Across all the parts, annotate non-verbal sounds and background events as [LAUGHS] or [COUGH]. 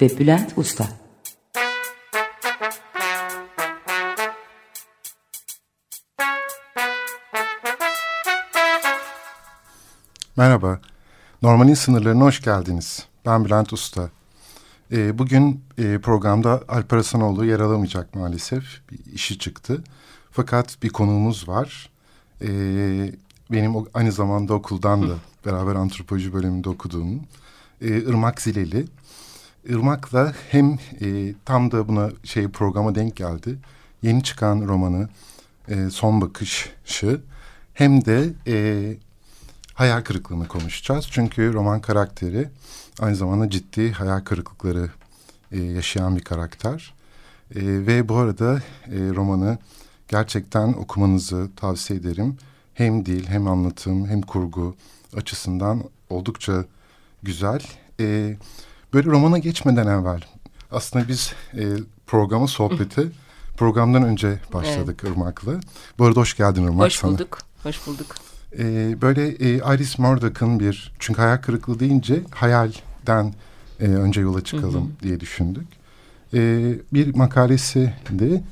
ve Bülent Usta. Merhaba, Normalin sınırlarına hoş geldiniz. Ben Bülent Usta. Ee, bugün e, programda Alper Hasanoğlu yer alamayacak maalesef. Bir işi çıktı. Fakat bir konuğumuz var. Ee, benim aynı zamanda okuldan da beraber antropoloji bölümünde okuduğum e, Irmak Zileli. Irmak'la hem e, tam da buna şey programa denk geldi. Yeni çıkan romanı e, Son Bakışı hem de e, hayal kırıklığını konuşacağız. Çünkü roman karakteri aynı zamanda ciddi hayal kırıklıkları e, yaşayan bir karakter. E, ve bu arada e, romanı gerçekten okumanızı tavsiye ederim. Hem dil hem anlatım hem kurgu açısından oldukça güzel. E, böyle romana geçmeden evvel aslında biz e, programa sohbeti [LAUGHS] programdan önce başladık evet. Irmak'la. Bu arada hoş geldin Irmak. Hoş bulduk. Sana. Hoş bulduk. E, böyle e, Iris Murdoch'ın bir çünkü hayal kırıklığı deyince hayalden e, önce yola çıkalım hı hı. diye düşündük. E, bir makalesi de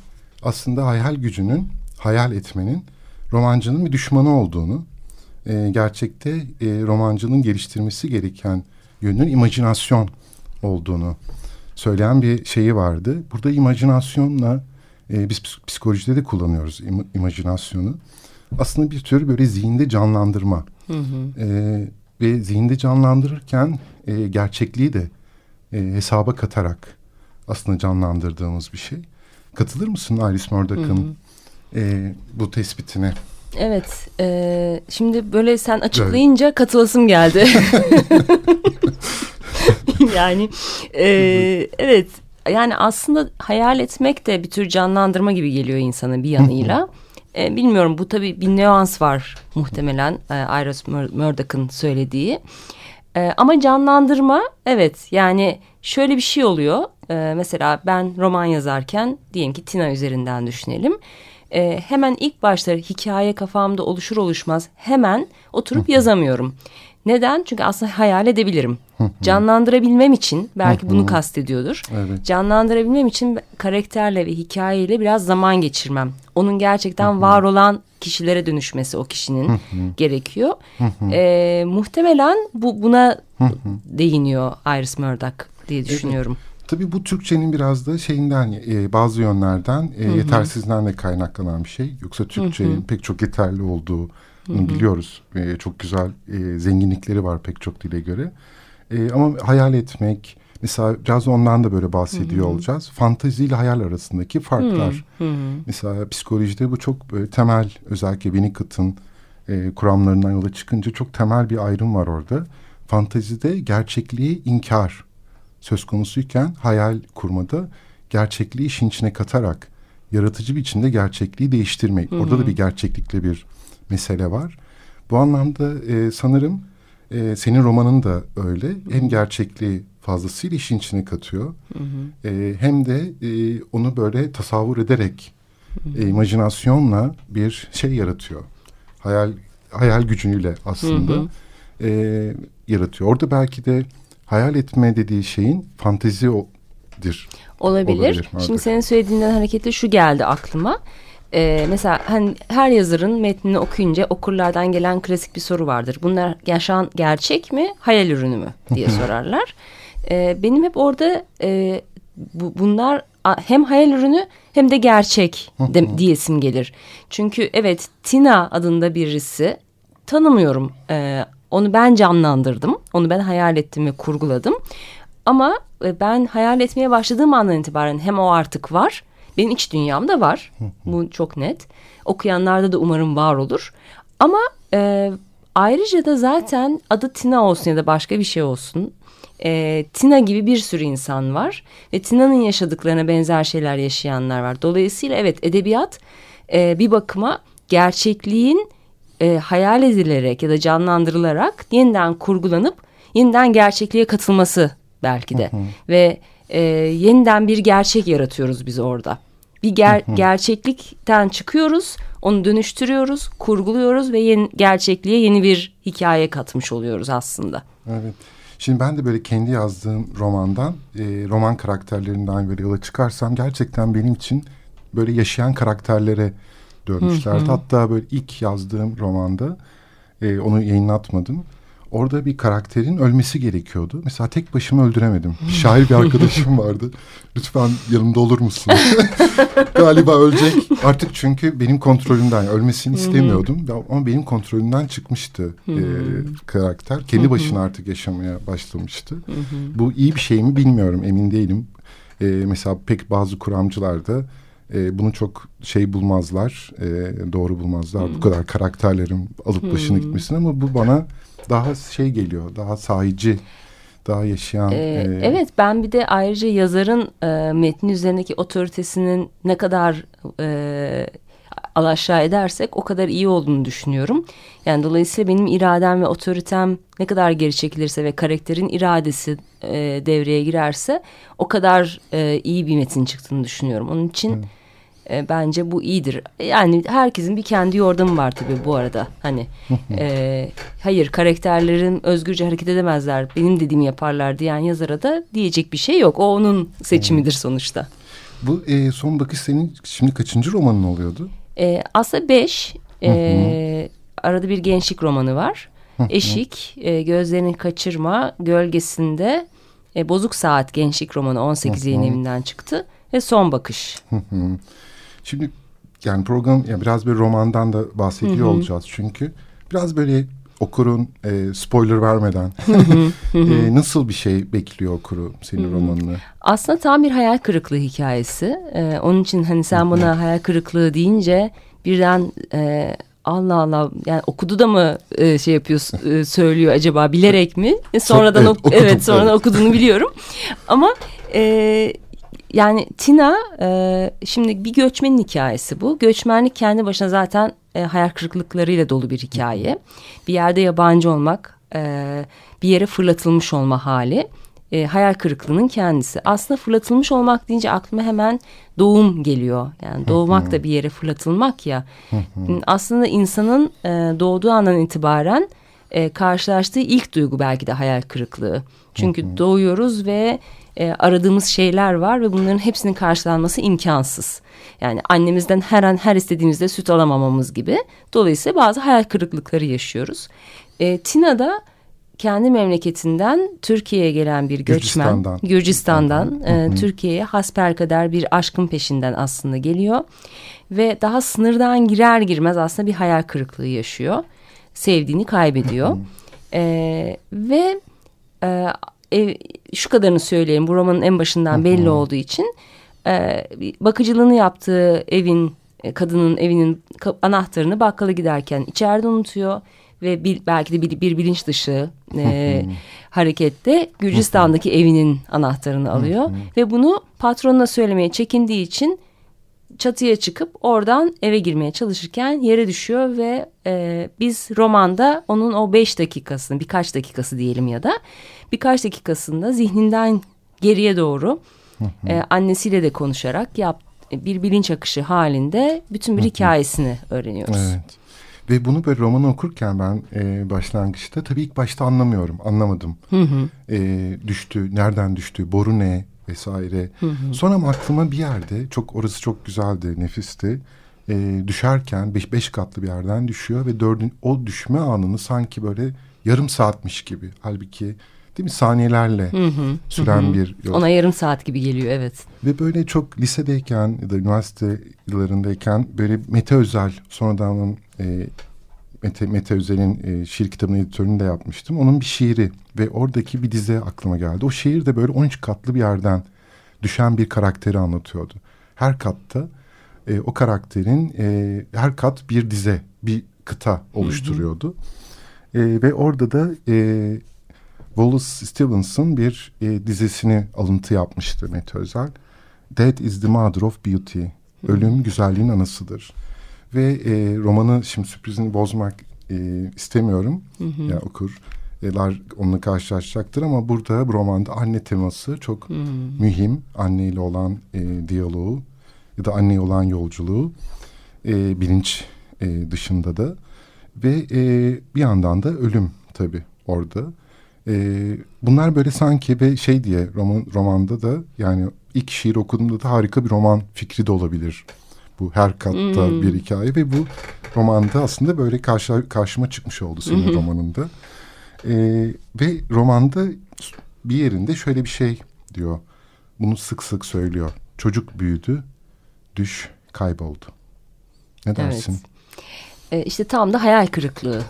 aslında hayal gücünün hayal etmenin romancının bir düşmanı olduğunu e, gerçekte e, romancının geliştirmesi gereken yönün imajinasyon olduğunu söyleyen bir şeyi vardı. Burada imajinasyonla e, biz psikolojide de kullanıyoruz im, imajinasyonu aslında bir tür böyle zihinde canlandırma. Hı hı. E, ve zihinde canlandırırken e, gerçekliği de e, hesaba katarak aslında canlandırdığımız bir şey. Katılır mısın Alice Murdoch'ın e, bu tespitine? Evet. E, şimdi böyle sen açıklayınca evet. katılasım geldi. [LAUGHS] [LAUGHS] [LAUGHS] yani e, evet. Yani aslında hayal etmek de bir tür canlandırma gibi geliyor insana bir yanıyla. E, bilmiyorum bu tabii bir nüans var muhtemelen e, Iris Murdoch'ın söylediği. E, ama canlandırma evet yani şöyle bir şey oluyor. E, mesela ben roman yazarken diyelim ki Tina üzerinden düşünelim. E, hemen ilk başları hikaye kafamda oluşur oluşmaz hemen oturup yazamıyorum. Neden? Çünkü aslında hayal edebilirim. Canlandırabilmem için belki bunu kastediyordur. Evet. Canlandırabilmem için karakterle ve hikayeyle biraz zaman geçirmem. Onun gerçekten var olan kişilere dönüşmesi o kişinin gerekiyor. ee, muhtemelen bu buna değiniyor Iris Murdoch diye düşünüyorum. Evet. Tabii bu Türkçenin biraz da şeyinden e, bazı yönlerden e, yetersizliğinden de kaynaklanan bir şey. Yoksa Türkçenin pek çok yeterli olduğu Hı-hı. biliyoruz. E, çok güzel e, zenginlikleri var pek çok dile göre. E, ama hayal etmek, mesela biraz ondan da böyle bahsediyor Hı-hı. olacağız. Fantezi ile hayal arasındaki farklar. Hı-hı. Mesela psikolojide bu çok böyle temel, özellikle Winnicott'ın e, kuramlarından yola çıkınca çok temel bir ayrım var orada. Fantezide gerçekliği inkar söz konusuyken hayal kurmada gerçekliği işin içine katarak yaratıcı biçimde gerçekliği değiştirmek. Hı-hı. Orada da bir gerçeklikle bir mesele var. Bu anlamda e, sanırım e, senin romanın da öyle. Hı. Hem gerçekliği fazlasıyla işin içine katıyor. Hı hı. E, hem de e, onu böyle tasavvur ederek hı hı. E, imajinasyonla bir şey yaratıyor. Hayal hayal gücüyle aslında hı hı. E, yaratıyor. Orada belki de hayal etme dediği şeyin fantezidir. Olabilir. Olabilir Şimdi senin söylediğinden hareketle şu geldi aklıma. Ee, mesela hani her yazarın metnini okuyunca okurlardan gelen klasik bir soru vardır. Bunlar yaşan gerçek mi, hayal ürünü mü diye [LAUGHS] sorarlar. Ee, benim hep orada e, bu, bunlar hem hayal ürünü hem de gerçek de, [LAUGHS] diyesim gelir. Çünkü evet Tina adında birisi tanımıyorum. Ee, onu ben canlandırdım. Onu ben hayal ettim ve kurguladım. Ama e, ben hayal etmeye başladığım andan itibaren hem o artık var benim iç dünyamda var. Bu çok net. Okuyanlarda da umarım var olur. Ama e, ayrıca da zaten adı Tina olsun ya da başka bir şey olsun. e, Tina gibi bir sürü insan var ve Tina'nın yaşadıklarına benzer şeyler yaşayanlar var. Dolayısıyla evet edebiyat e, bir bakıma gerçekliğin e, hayal edilerek ya da canlandırılarak yeniden kurgulanıp yeniden gerçekliğe katılması belki de. Hı hı. Ve e, yeniden bir gerçek yaratıyoruz biz orada. Bir ger gerçeklikten çıkıyoruz, onu dönüştürüyoruz, kurguluyoruz ve yeni, gerçekliğe yeni bir hikaye katmış oluyoruz aslında. Evet. Şimdi ben de böyle kendi yazdığım romandan, e, roman karakterlerinden böyle yola çıkarsam gerçekten benim için böyle yaşayan karakterlere dönmüşlerdi. Hı hı. Hatta böyle ilk yazdığım romanda e, onu yayınlatmadım. Orada bir karakterin ölmesi gerekiyordu. Mesela tek başıma öldüremedim. Bir şair bir arkadaşım vardı. Lütfen yanımda olur musun? [LAUGHS] Galiba ölecek. Artık çünkü benim kontrolümden ölmesini istemiyordum. Ama benim kontrolümden çıkmıştı e, karakter. Kendi başına artık yaşamaya başlamıştı. Bu iyi bir şey mi bilmiyorum emin değilim. E, mesela pek bazı kuramcılar da e, bunu çok şey bulmazlar, e, doğru bulmazlar. Hmm. Bu kadar karakterlerin alıp başını hmm. gitmesini ama bu bana daha şey geliyor, daha sahici, daha yaşayan. Ee, e... Evet, ben bir de ayrıca yazarın e, metnin üzerindeki otoritesinin ne kadar e, alaşağı edersek o kadar iyi olduğunu düşünüyorum. Yani dolayısıyla benim iradem ve otoritem ne kadar geri çekilirse ve karakterin iradesi e, devreye girerse o kadar e, iyi bir metin çıktığını düşünüyorum. Onun için... Evet e, bence bu iyidir. Yani herkesin bir kendi yordamı var tabii bu arada. Hani [LAUGHS] e, hayır karakterlerin özgürce hareket edemezler. Benim dediğimi yaparlar diyen yazara da diyecek bir şey yok. O onun seçimidir sonuçta. Bu e, son bakış senin şimdi kaçıncı romanın oluyordu? E, aslında beş. E, arada bir gençlik romanı var. Eşik, e, gözlerini kaçırma, gölgesinde e, Bozuk Saat gençlik romanı 18 yayın evinden çıktı ve son bakış. Şimdi yani program ya biraz bir romandan da bahsediyor hı hı. olacağız çünkü biraz böyle okurun e, spoiler vermeden [LAUGHS] e, nasıl bir şey bekliyor okuru senin hı romanını? Aslında tam bir hayal kırıklığı hikayesi. E, onun için hani sen bana hayal kırıklığı deyince birden e, Allah Allah yani okudu da mı e, şey yapıyor e, söylüyor acaba bilerek mi? E, [LAUGHS] sonradan evet, okudum, evet sonradan evet. okuduğunu biliyorum. [LAUGHS] Ama e, yani Tina e, şimdi bir göçmenin hikayesi bu. Göçmenlik kendi başına zaten e, hayal kırıklıklarıyla dolu bir hikaye. Bir yerde yabancı olmak, e, bir yere fırlatılmış olma hali. E, hayal kırıklığının kendisi. Aslında fırlatılmış olmak deyince aklıma hemen doğum geliyor. Yani doğmak da bir yere fırlatılmak ya. Aslında insanın e, doğduğu andan itibaren e, karşılaştığı ilk duygu belki de hayal kırıklığı. Çünkü doğuyoruz ve e, aradığımız şeyler var ve bunların hepsinin karşılanması imkansız. Yani annemizden her an her istediğimizde süt alamamamız gibi. Dolayısıyla bazı hayal kırıklıkları yaşıyoruz. E, Tina da kendi memleketinden Türkiye'ye gelen bir göçmen Gürcistan'dan, Gürcistan'dan e, Türkiye'ye hasperkader bir aşkın peşinden aslında geliyor ve daha sınırdan girer girmez aslında bir hayal kırıklığı yaşıyor. Sevdiğini kaybediyor. e, ve e, ev, şu kadarını söyleyeyim. Bu romanın en başından belli olduğu için e, bakıcılığını yaptığı evin e, kadının evinin anahtarını bakkala giderken içeride unutuyor ve bir, belki de bir, bir bilinç dışı e, harekette Gürcistan'daki evinin anahtarını alıyor ve bunu patronuna söylemeye çekindiği için çatıya çıkıp oradan eve girmeye çalışırken yere düşüyor ve e, biz romanda onun o beş dakikasını birkaç dakikası diyelim ya da birkaç dakikasında zihninden geriye doğru e, annesiyle de konuşarak yap, bir bilinç akışı halinde bütün bir hikayesini öğreniyoruz. Evet. Ve bunu böyle romanı okurken ben e, başlangıçta tabii ilk başta anlamıyorum, anlamadım. Hı hı. E, düştü, nereden düştü, boru ne vesaire. Hı hı. Sonra aklıma bir yerde, çok orası çok güzeldi, nefisti. E, düşerken beş, beş katlı bir yerden düşüyor ve dördün o düşme anını sanki böyle yarım saatmiş gibi. Halbuki değil mi saniyelerle hı hı, süren hı. bir yol. Ona yarım saat gibi geliyor evet. Ve böyle çok lisedeyken ya da üniversite yıllarındayken böyle Mete Özel sonradan e, Mete, Mete Özel'in e, şiir kitabının editörünü de yapmıştım. Onun bir şiiri ve oradaki bir dize aklıma geldi. O şiir de böyle 13 katlı bir yerden düşen bir karakteri anlatıyordu. Her katta e, o karakterin e, her kat bir dize, bir kıta oluşturuyordu. Hı hı. E, ve orada da e, Wallace Stevenson bir e, dizisini alıntı yapmıştı Mete Özel. Death is the mother of beauty. Ölüm güzelliğin anasıdır. Ve e, romanı şimdi sürprizini bozmak e, istemiyorum. Hı hı. Yani okurlar onunla karşılaşacaktır ama burada bu romanda anne teması çok hı. mühim. Anne ile olan e, diyaloğu ya da anneye olan yolculuğu e, bilinç e, dışında da ve e, bir yandan da ölüm tabii orada. E, bunlar böyle sanki ve şey diye roman, romanda da yani ilk şiir okuduğumda da harika bir roman fikri de olabilir. Bu her katta hmm. bir hikaye ve bu romanda aslında böyle karşı, karşıma çıkmış oldu senin hmm. romanında. E, ve romanda bir yerinde şöyle bir şey diyor. Bunu sık sık söylüyor. Çocuk büyüdü, düş kayboldu. Ne dersin? Evet. E, işte tam da hayal kırıklığı.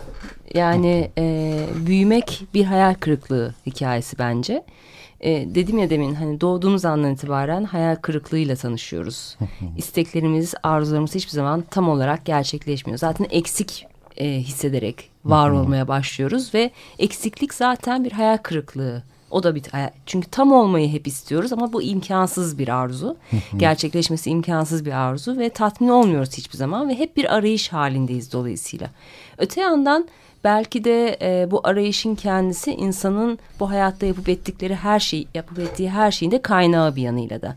Yani e, büyümek bir hayal kırıklığı hikayesi bence. E, dedim ya demin hani doğduğumuz andan itibaren hayal kırıklığıyla tanışıyoruz. [LAUGHS] İsteklerimiz, arzularımız hiçbir zaman tam olarak gerçekleşmiyor. Zaten eksik e, hissederek var olmaya başlıyoruz ve eksiklik zaten bir hayal kırıklığı. O da bir çünkü tam olmayı hep istiyoruz ama bu imkansız bir arzu. Gerçekleşmesi imkansız bir arzu ve tatmin olmuyoruz hiçbir zaman ve hep bir arayış halindeyiz dolayısıyla. Öte yandan belki de e, bu arayışın kendisi insanın bu hayatta yapıp ettikleri her şey, yapıp ettiği her şeyin de kaynağı bir yanıyla da.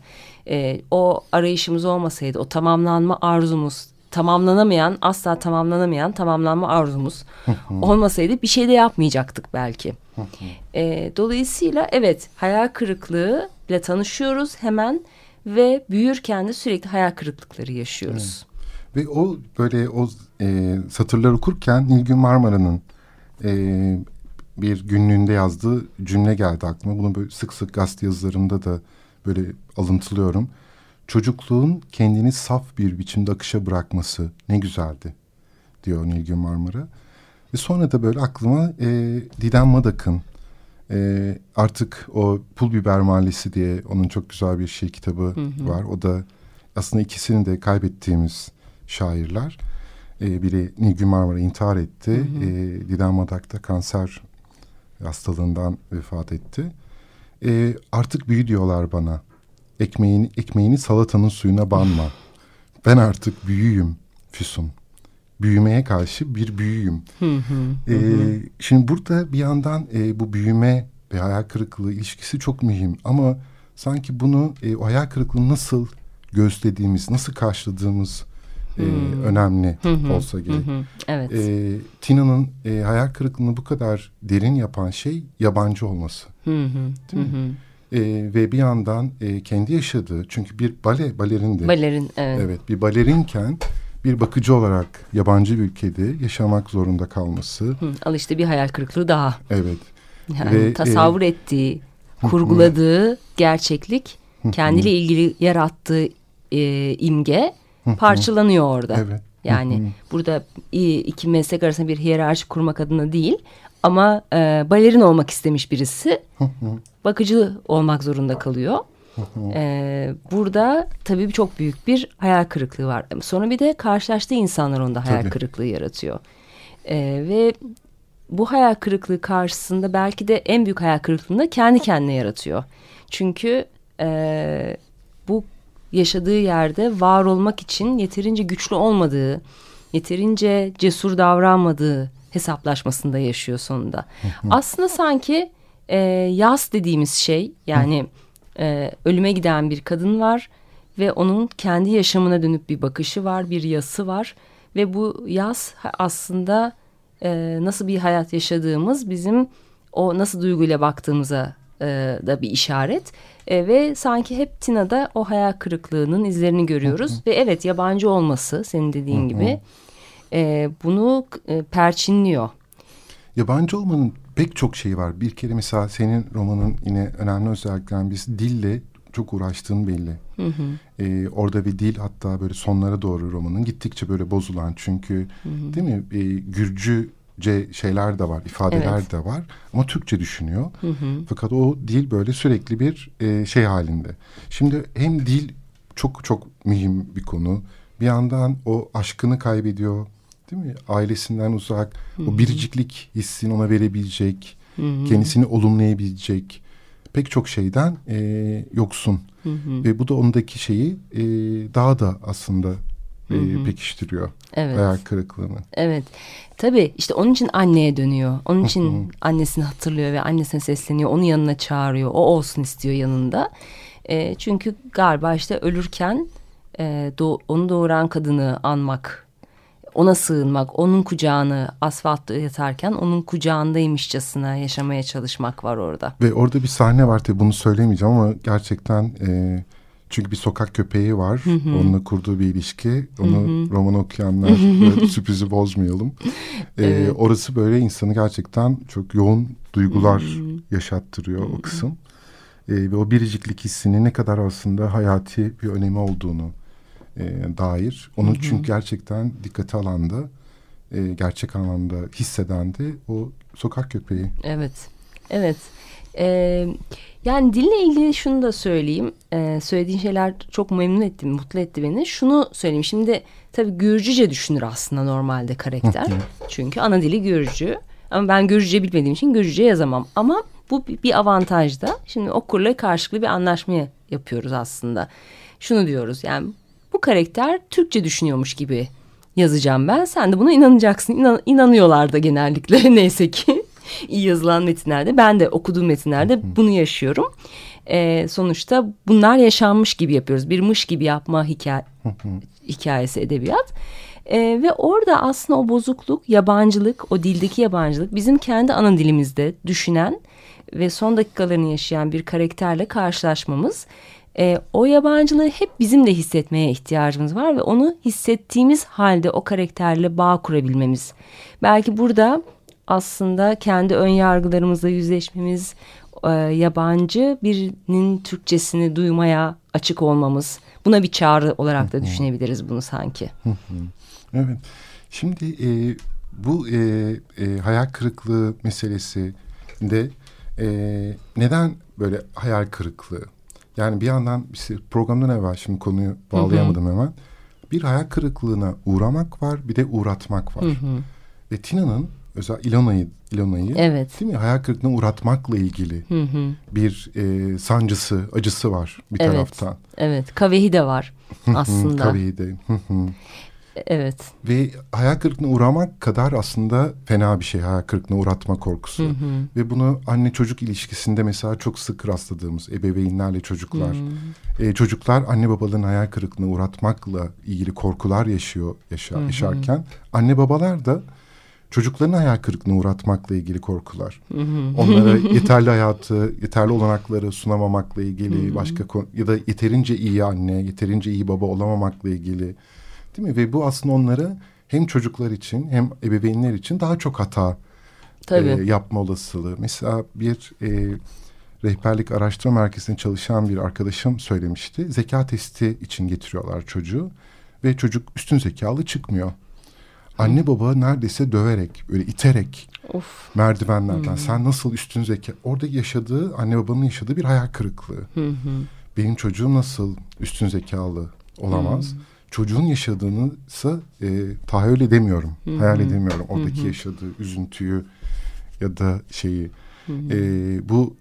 E, o arayışımız olmasaydı, o tamamlanma arzumuz, tamamlanamayan, asla tamamlanamayan tamamlanma arzumuz [LAUGHS] olmasaydı bir şey de yapmayacaktık belki. [LAUGHS] e, dolayısıyla evet hayal kırıklığı ile tanışıyoruz hemen ve büyürken de sürekli hayal kırıklıkları yaşıyoruz. Ve o böyle o e, satırlar okurken Nilgün Marmara'nın e, bir günlüğünde yazdığı cümle geldi aklıma. Bunu böyle sık sık gazete yazılarımda da böyle alıntılıyorum. Çocukluğun kendini saf bir biçimde akışa bırakması ne güzeldi diyor Nilgün Marmara. Ve sonra da böyle aklıma e, Didem Madak'ın e, artık o Pul Biber Mahallesi diye onun çok güzel bir şey kitabı hı hı. var. O da aslında ikisini de kaybettiğimiz şairler. E, biri Nilgün Marmara intihar etti. Hı hı. E, Didem Madak da kanser hastalığından vefat etti. E, artık büyü diyorlar bana. Ekmeğini, ekmeğini salatanın suyuna banma. [LAUGHS] Ben artık büyüğüm Füsun. Büyümeye karşı bir. Hı hı, e, Şimdi burada bir yandan e, bu büyüme ve hayal kırıklığı ilişkisi çok mühim. Ama sanki bunu e, o hayal kırıklığını nasıl gözlediğimiz, nasıl karşıladığımız hmm. önemli hı olsa gerek. Hı Evet. E, Tina'nın e, hayal kırıklığını bu kadar derin yapan şey yabancı olması. Hı. Değil mi? E, ve bir yandan e, kendi yaşadığı çünkü bir bale balerindi. Balerin evet. Evet bir balerinken bir bakıcı olarak yabancı bir ülkede yaşamak zorunda kalması. Hı, al işte bir hayal kırıklığı daha. Evet. Yani ve, tasavvur e, ettiği, kurguladığı gerçeklik, kendiyle ilgili yarattığı e, imge parçalanıyor orada. Evet. Yani burada iki meslek arasında bir hiyerarşi kurmak adına değil ama e, balerin olmak istemiş birisi bakıcı olmak zorunda kalıyor. ee, burada tabii çok büyük bir hayal kırıklığı var. Sonra bir de karşılaştığı insanlar onda hayal tabii. kırıklığı yaratıyor. Ee, ve bu hayal kırıklığı karşısında belki de en büyük hayal kırıklığını kendi kendine yaratıyor. Çünkü e, bu yaşadığı yerde var olmak için yeterince güçlü olmadığı, yeterince cesur davranmadığı hesaplaşmasında yaşıyor sonunda. Aslında sanki e, yas dediğimiz şey yani e, ölüme giden bir kadın var ve onun kendi yaşamına dönüp bir bakışı var, bir yası var ve bu yas aslında e, nasıl bir hayat yaşadığımız bizim o nasıl duyguyla baktığımıza e, da bir işaret. E, ve sanki hep Tina'da o hayal kırıklığının izlerini görüyoruz. Hı hı. Ve evet yabancı olması senin dediğin hı hı. gibi e, bunu e, perçinliyor. Yabancı olmanın pek çok şeyi var. Bir kere mesela senin romanın yine önemli özelliklerinden birisi dille çok uğraştığın belli. Hı hı. Ee, orada bir dil hatta böyle sonlara doğru romanın gittikçe böyle bozulan çünkü hı hı. değil mi? Ee, Gürcü C şeyler de var, ifadeler evet. de var ama Türkçe düşünüyor. Hı hı. Fakat o dil böyle sürekli bir e, şey halinde. Şimdi hem dil çok çok mühim bir konu. Bir yandan o aşkını kaybediyor, değil mi? Ailesinden uzak, hı hı. o biriciklik hissini ona verebilecek hı hı. kendisini olumlayabilecek pek çok şeyden e, yoksun. Hı hı. Ve bu da ondaki şeyi e, daha da aslında e, pekiştiriyor. Evet. Hayal kırıklığını. Evet. Tabii işte onun için anneye dönüyor. Onun için annesini hatırlıyor ve annesine sesleniyor. Onu yanına çağırıyor. O olsun istiyor yanında. E, çünkü galiba işte ölürken e, doğ, onu doğuran kadını anmak, ona sığınmak, onun kucağını asfaltta yatarken onun kucağındaymışçasına yaşamaya çalışmak var orada. Ve orada bir sahne var tabii bunu söylemeyeceğim ama gerçekten e, çünkü bir sokak köpeği var. Hı hı. Onunla kurduğu bir ilişki. Onu hı hı. roman okuyanlar [LAUGHS] sürprizi bozmayalım. Ee, evet. Orası böyle insanı gerçekten çok yoğun duygular hı hı. yaşattırıyor hı hı. o kısım. Ee, ve o biriciklik hissinin ne kadar aslında hayati bir önemi olduğunu e, dair. Onu hı hı. çünkü gerçekten dikkate alanda, e, gerçek anlamda hisseden de o sokak köpeği. Evet, evet. Evet. Yani dille ilgili şunu da söyleyeyim. Ee, söylediğin şeyler çok memnun etti, mutlu etti beni. Şunu söyleyeyim. Şimdi tabii Gürcüce düşünür aslında normalde karakter. Çünkü ana dili Gürcü. Ama ben Gürcüce bilmediğim için Gürcüce yazamam. Ama bu bir avantaj da. Şimdi okurla karşılıklı bir anlaşma yapıyoruz aslında. Şunu diyoruz yani bu karakter Türkçe düşünüyormuş gibi yazacağım ben. Sen de buna inanacaksın. İnan, inanıyorlar da genellikle [LAUGHS] neyse ki iyi yazılan metinlerde ben de okuduğum metinlerde bunu yaşıyorum. E, sonuçta bunlar yaşanmış gibi yapıyoruz. Bir mış gibi yapma hikaye, hikayesi edebiyat. E, ve orada aslında o bozukluk, yabancılık, o dildeki yabancılık bizim kendi ana dilimizde düşünen ve son dakikalarını yaşayan bir karakterle karşılaşmamız e, o yabancılığı hep bizim de hissetmeye ihtiyacımız var ve onu hissettiğimiz halde o karakterle bağ kurabilmemiz. Belki burada aslında kendi ön yargılarımızla yüzleşmemiz, e, yabancı birinin Türkçesini duymaya açık olmamız. Buna bir çağrı olarak da düşünebiliriz bunu sanki. evet. Şimdi e, bu e, e, hayal kırıklığı meselesi de e, neden böyle hayal kırıklığı? Yani bir yandan işte programdan evvel şimdi konuyu bağlayamadım hı hı. hemen. Bir hayal kırıklığına uğramak var bir de uğratmak var. Hı hı. Ve Tina'nın özel İlona'yı İlona'yı evet. değil mi hayal kırıklığına uğratmakla ilgili hı hı. bir e, sancısı, acısı var bir evet. taraftan. Evet, kavehi de var aslında. kavehi de. evet. Ve hayal kırıklığına uğramak kadar aslında fena bir şey hayal kırıklığına uğratma korkusu. Hı hı. Ve bunu anne çocuk ilişkisinde mesela çok sık rastladığımız ebeveynlerle çocuklar. Hı. E, çocuklar anne babaların hayal kırıklığına uğratmakla ilgili korkular yaşıyor yaşa, hı hı. yaşarken anne babalar da çocukların hayal kırıklığına uğratmakla ilgili korkular. Onlara [LAUGHS] yeterli hayatı, yeterli olanakları sunamamakla ilgili başka ya da yeterince iyi anne, yeterince iyi baba olamamakla ilgili. Değil mi? Ve bu aslında onlara hem çocuklar için hem ebeveynler için daha çok hata E, yapma olasılığı. Mesela bir e, rehberlik araştırma merkezinde çalışan bir arkadaşım söylemişti. Zeka testi için getiriyorlar çocuğu ve çocuk üstün zekalı çıkmıyor. Anne baba neredeyse döverek, böyle iterek of. merdivenlerden. Hmm. Sen nasıl üstün zeka... Orada yaşadığı, anne babanın yaşadığı bir hayal kırıklığı. Hmm. Benim çocuğum nasıl üstün zekalı olamaz? Hmm. Çocuğun yaşadığını ise tahayyül edemiyorum. Hmm. Hayal edemiyorum oradaki hmm. yaşadığı üzüntüyü ya da şeyi. Hmm. E, bu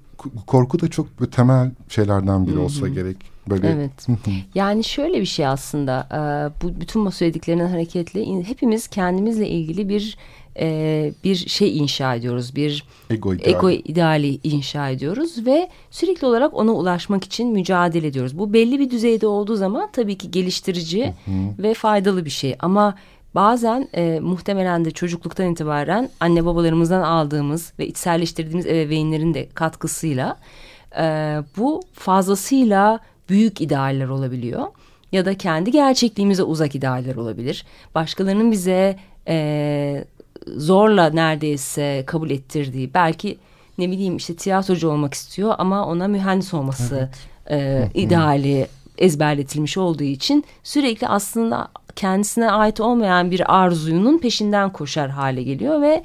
korku da çok temel şeylerden biri olsa gerek. Böyle. Evet. yani şöyle bir şey aslında. E, bu bütün bu söylediklerinden hareketle hepimiz kendimizle ilgili bir e, bir şey inşa ediyoruz. Bir ego, ideali. ego ideali inşa ediyoruz ve sürekli olarak ona ulaşmak için mücadele ediyoruz. Bu belli bir düzeyde olduğu zaman tabii ki geliştirici ve faydalı bir şey. Ama Bazen e, muhtemelen de çocukluktan itibaren anne babalarımızdan aldığımız ve içselleştirdiğimiz ebeveynlerin de katkısıyla e, bu fazlasıyla büyük idealler olabiliyor. Ya da kendi gerçekliğimize uzak idealler olabilir. Başkalarının bize e, zorla neredeyse kabul ettirdiği belki ne bileyim işte tiyatrocu olmak istiyor ama ona mühendis olması evet. e, ideali ezberletilmiş olduğu için sürekli aslında kendisine ait olmayan bir arzuyunun peşinden koşar hale geliyor ve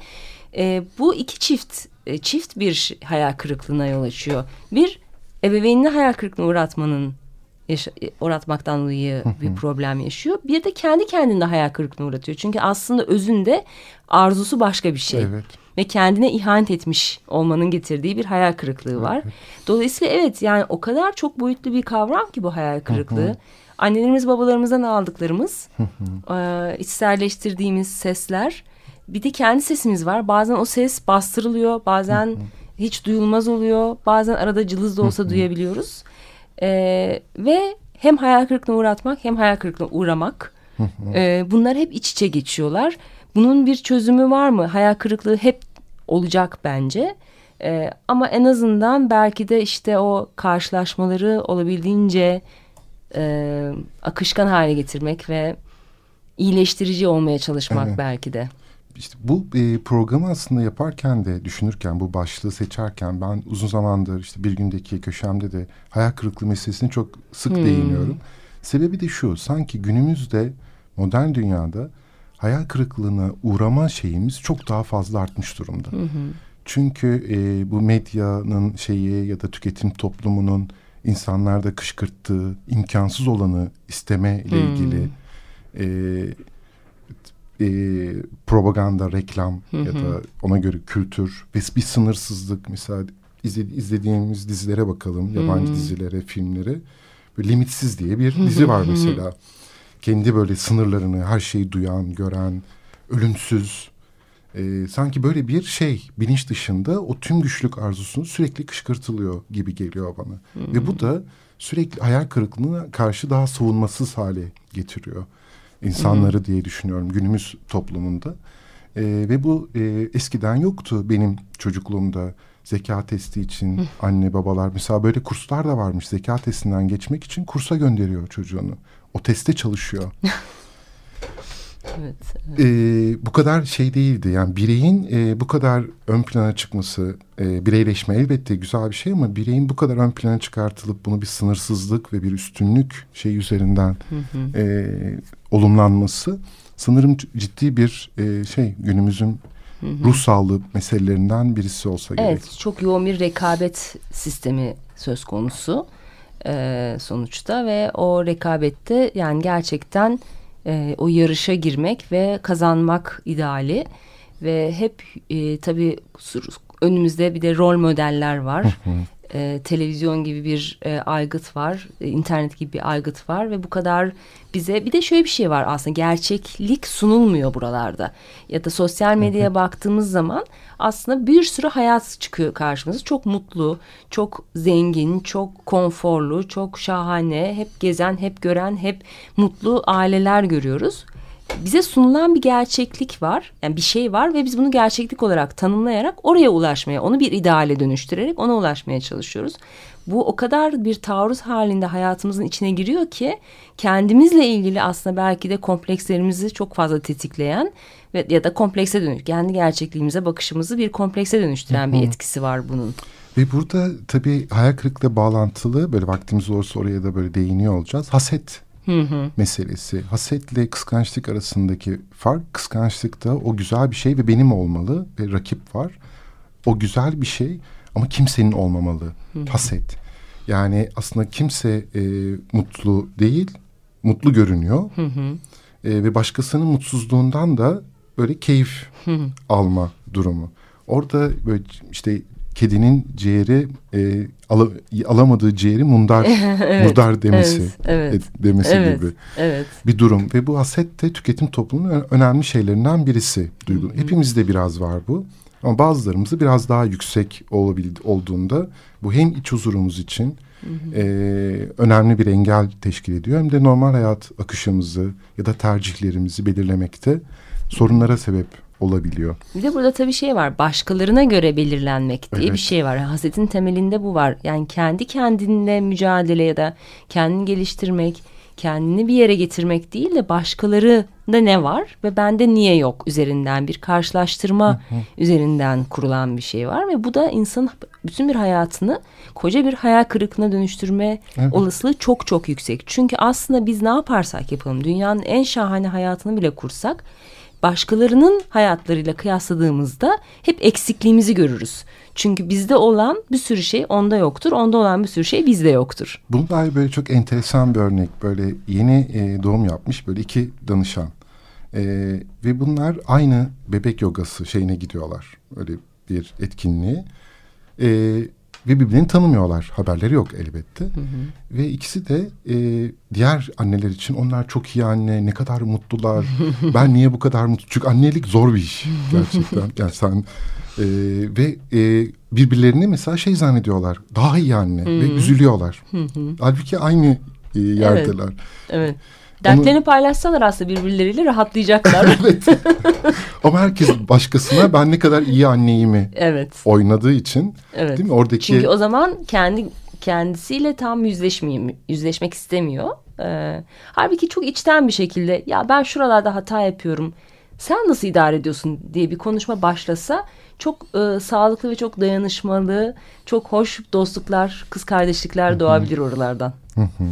e, bu iki çift e, çift bir hayal kırıklığına yol açıyor. Bir ebeveynini hayal kırıklığına uğratmanın e, uğratmaktan dolayı bir problem yaşıyor. Bir de kendi kendinde hayal kırıklığına uğratıyor. Çünkü aslında özünde arzusu başka bir şey. Evet. ve kendine ihanet etmiş olmanın getirdiği bir hayal kırıklığı var. Dolayısıyla evet yani o kadar çok boyutlu bir kavram ki bu hayal kırıklığı. Annelerimiz babalarımızdan aldıklarımız, e, içselleştirdiğimiz sesler. Bir de kendi sesimiz var. Bazen o ses bastırılıyor, bazen hiç duyulmaz oluyor. Bazen arada cılız da olsa duyabiliyoruz. E, ve hem hayal kırıklığına uğratmak hem hayal kırıklığına uğramak. e, bunlar hep iç içe geçiyorlar. Bunun bir çözümü var mı? Hayal kırıklığı hep olacak bence. E, ama en azından belki de işte o karşılaşmaları olabildiğince e, akışkan hale getirmek ve iyileştirici olmaya çalışmak Evet. belki de. İşte bu e, programı aslında yaparken de düşünürken bu başlığı seçerken ben uzun zamandır işte bir gündeki köşemde de hayal kırıklığı meselesine çok sık değiniyorum. Sebebi de şu sanki günümüzde modern dünyada hayal kırıklığına uğrama şeyimiz çok daha fazla artmış durumda. Çünkü e, bu medyanın şeyi ya da tüketim toplumunun insanlarda kışkırttığı imkansız olanı isteme ile ilgili e, e, propaganda, reklam ya da ona göre kültür ve bir sınırsızlık mesela izle- izlediğimiz dizilere bakalım, yabancı dizilere, filmlere. Böyle limitsiz diye bir dizi var mesela. Kendi böyle sınırlarını, her şeyi duyan, gören, ölümsüz. E, sanki böyle bir şey bilinç dışında o tüm güçlük arzusunu sürekli kışkırtılıyor gibi geliyor bana. Ve bu da sürekli hayal kırıklığına karşı daha savunmasız hale getiriyor insanları diye düşünüyorum günümüz toplumunda. Ee, ve bu e, eskiden yoktu benim çocukluğumda zeka testi için anne babalar mesela böyle kurslar da varmış zeka testinden geçmek için kursa gönderiyor çocuğunu. O teste çalışıyor. [LAUGHS] Evet. Ee, bu kadar şey değildi yani bireyin e, bu kadar ön plana çıkması e, bireyleşme elbette güzel bir şey ama bireyin bu kadar ön plana çıkartılıp bunu bir sınırsızlık ve bir üstünlük şey üzerinden e, olumlanması sanırım ciddi bir e, şey günümüzün ruh sağlığı meselelerinden birisi olsa gerek. Evet çok yoğun bir rekabet sistemi söz konusu e, sonuçta ve o rekabette yani gerçekten e, o yarışa girmek ve kazanmak ideali ve hep e, tabii önümüzde bir de rol modeller var. E, televizyon gibi bir e, aygıt var, e, internet gibi bir aygıt var ve bu kadar bize bir de şöyle bir şey var aslında gerçeklik sunulmuyor buralarda. Ya da sosyal medyaya baktığımız zaman aslında bir sürü hayat çıkıyor karşımıza. Çok mutlu, çok zengin, çok konforlu, çok şahane, hep gezen, hep gören, hep mutlu aileler görüyoruz bize sunulan bir gerçeklik var. Yani bir şey var ve biz bunu gerçeklik olarak tanımlayarak oraya ulaşmaya, onu bir ideale dönüştürerek ona ulaşmaya çalışıyoruz. Bu o kadar bir taarruz halinde hayatımızın içine giriyor ki kendimizle ilgili aslında belki de komplekslerimizi çok fazla tetikleyen ve ya da komplekse dönüş, kendi gerçekliğimize bakışımızı bir komplekse dönüştüren bir etkisi var bunun. Ve burada tabii hayal kırıklığı bağlantılı böyle vaktimiz olursa oraya da böyle değiniyor olacağız. Haset meselesi. Hasetle kıskançlık arasındaki fark kıskançlıkta o güzel bir şey ve benim olmalı ve rakip var. O güzel bir şey ama kimsenin olmamalı. Haset. Yani aslında kimse e, mutlu değil, mutlu görünüyor. E, ve başkasının mutsuzluğundan da böyle keyif alma durumu. Orada böyle işte kedinin ciğeri e, ala- alamadığı ciğeri mundar [LAUGHS] murdar demesi evet, evet, e, demesi evet, gibi evet. bir durum ve bu haset de tüketim toplumunun önemli şeylerinden birisi duygu. Hepimizde biraz var bu. Ama bazılarımızda biraz daha yüksek olabildi, olduğunda bu hem iç huzurumuz için e, önemli bir engel teşkil ediyor hem de normal hayat akışımızı ya da tercihlerimizi belirlemekte sorunlara sebep olabiliyor. Bir de burada tabii şey var. Başkalarına göre belirlenmek diye Evet. bir şey var. Hasetin temelinde bu var. Yani kendi kendinle mücadele ya da kendini geliştirmek, kendini bir yere getirmek değil de başkalarında ne var ve bende niye yok üzerinden bir karşılaştırma üzerinden kurulan bir şey var ve bu da insanın bütün bir hayatını koca bir hayal kırıklığına dönüştürme Evet. olasılığı çok çok yüksek. Çünkü aslında biz ne yaparsak yapalım dünyanın en şahane hayatını bile kursak başkalarının hayatlarıyla kıyasladığımızda hep eksikliğimizi görürüz. Çünkü bizde olan bir sürü şey onda yoktur. Onda olan bir sürü şey bizde yoktur. Bunun dair böyle çok enteresan bir örnek. Böyle yeni e, doğum yapmış böyle iki danışan. E, ve bunlar aynı bebek yogası şeyine gidiyorlar. Öyle bir etkinliği. E, ve birbirini tanımıyorlar. Haberleri yok elbette. Hı hı. Ve ikisi de e, diğer anneler için onlar çok iyi anne, ne kadar mutlular. [LAUGHS] ben niye bu kadar mutlu? Çünkü annelik zor bir iş [LAUGHS] gerçekten. yani sen e, ve e, birbirlerini mesela şey zannediyorlar. Daha iyi anne hı hı. ve üzülüyorlar. Hı hı. Halbuki aynı yerdeler. Evet. evet. Dertlerini Onu... paylaşsalar aslında birbirleriyle rahatlayacaklar. [LAUGHS] evet. [LAUGHS] Ama herkes başkasına ben ne kadar iyi anneyimi evet. oynadığı için evet. değil mi? Oradaki Çünkü o zaman kendi kendisiyle tam yüzleşmeyeyim, yüzleşmek istemiyor. Ee, halbuki çok içten bir şekilde ya ben şuralarda hata yapıyorum. Sen nasıl idare ediyorsun diye bir konuşma başlasa çok e, sağlıklı ve çok dayanışmalı, çok hoş dostluklar, kız kardeşlikler doğabilir oralardan. Hı hı.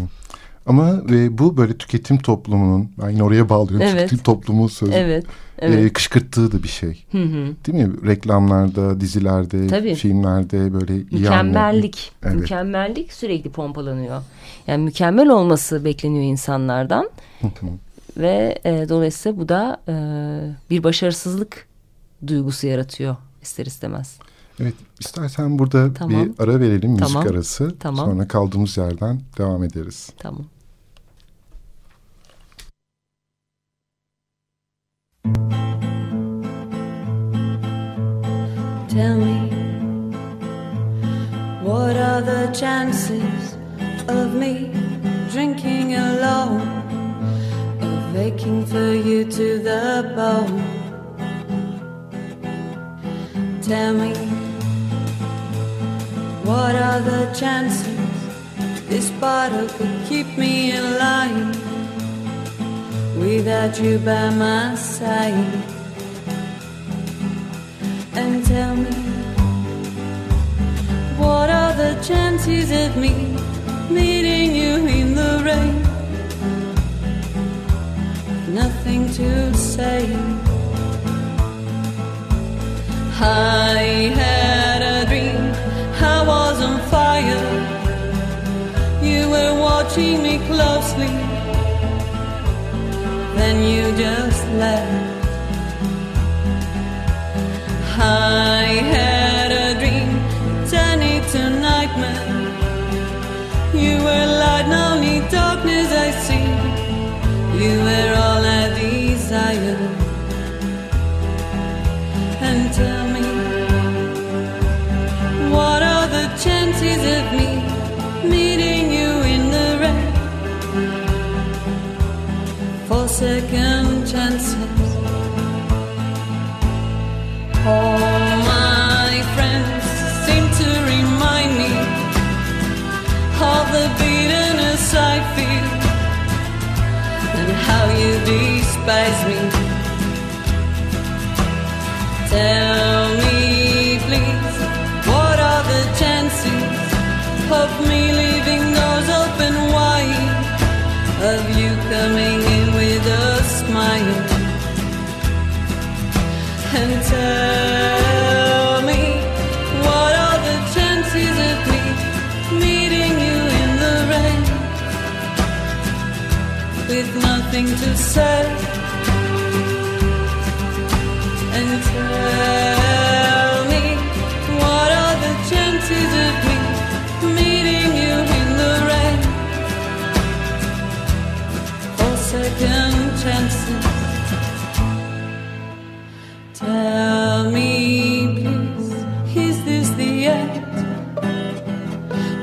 Ama e, bu böyle tüketim toplumunun, ben yine oraya bağlıyorum, evet. tüketim toplumu sözü. Evet. Evet. E, kışkırttığı da bir şey. Hı hı. Değil mi? Reklamlarda, dizilerde, Tabii. filmlerde böyle mükemmellik, evet. mükemmellik sürekli pompalanıyor. Yani mükemmel olması bekleniyor insanlardan. Ve e, dolayısıyla bu da e, bir başarısızlık duygusu yaratıyor ister istemez. Evet, istersen burada tamam. bir ara verelim, müzik tamam. arası. Tamam. Sonra kaldığımız yerden devam ederiz. Tamam. Tell me, what are the chances of me drinking alone, of aching for you to the bone? Tell me, what are the chances this bottle could keep me in line without you by my side? And tell me, what are the chances of me meeting you in the rain? Nothing to say. I watching me closely, then you just left. I had a dream, turn it to nightmare. You were light, only darkness I see. You were all I desire. Me. Tell me, please, what are the chances of me leaving doors open wide, of you coming in with a smile? and tell me what are the chances of me meeting you in the rain with nothing to say second chances Tell me, please, is this the end?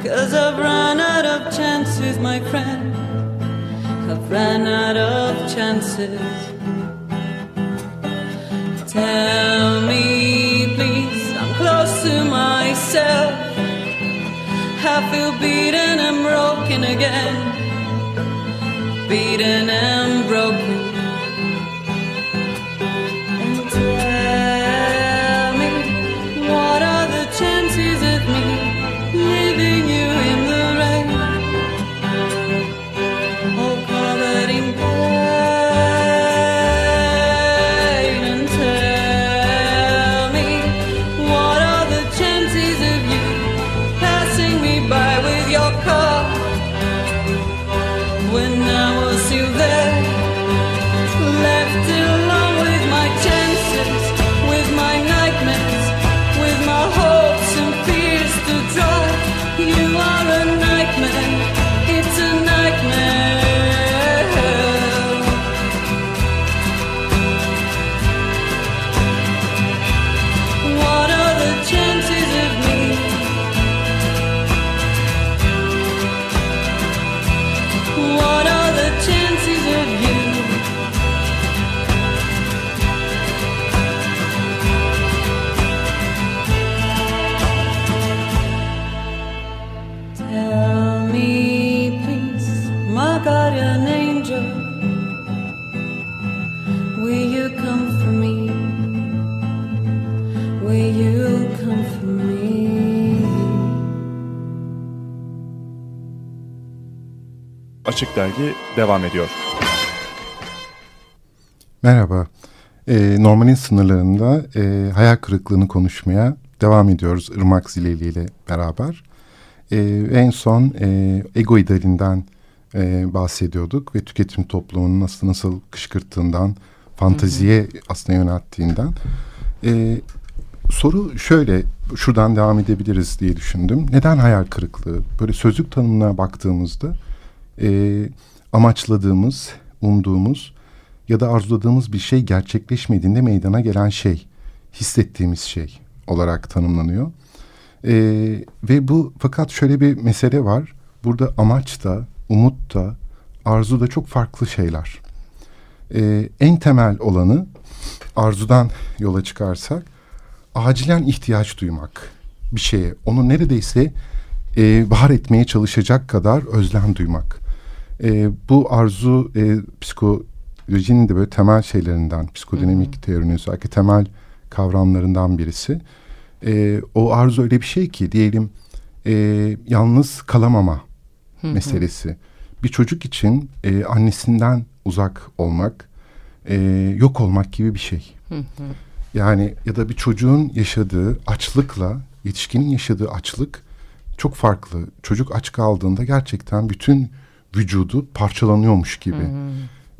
Cause I've run out of chances, my friend. I've run out of chances. Tell me, please, I'm close to myself. I feel beaten and broken again. Beaten Açık Dergi devam ediyor. Merhaba. Ee, normalin sınırlarında e, hayal kırıklığını konuşmaya devam ediyoruz Irmak Zileli ile beraber. Ee, en son e, ego idealinden e, bahsediyorduk ve tüketim toplumunun nasıl nasıl kışkırttığından, fanteziye hı hı. aslında yönelttiğinden. E, soru şöyle, şuradan devam edebiliriz diye düşündüm. Neden hayal kırıklığı? Böyle sözlük tanımına baktığımızda e, amaçladığımız, umduğumuz ya da arzuladığımız bir şey gerçekleşmediğinde meydana gelen şey, hissettiğimiz şey olarak tanımlanıyor. Ee, ve bu fakat şöyle bir mesele var. Burada amaç da, umut da, arzu da çok farklı şeyler. Ee, en temel olanı arzudan yola çıkarsak acilen ihtiyaç duymak bir şeye. Onu neredeyse e, bahar etmeye çalışacak kadar özlem duymak. E, bu arzu e, psikolojinin de böyle temel şeylerinden, psikodinamik teorinin özellikle temel kavramlarından birisi. E, o arzu öyle bir şey ki diyelim e, yalnız kalamama hı meselesi. Bir çocuk için e, annesinden uzak olmak, e, yok olmak gibi bir şey. Yani ya da bir çocuğun yaşadığı açlıkla yetişkinin yaşadığı açlık çok farklı. Çocuk aç kaldığında gerçekten bütün vücudu parçalanıyormuş gibi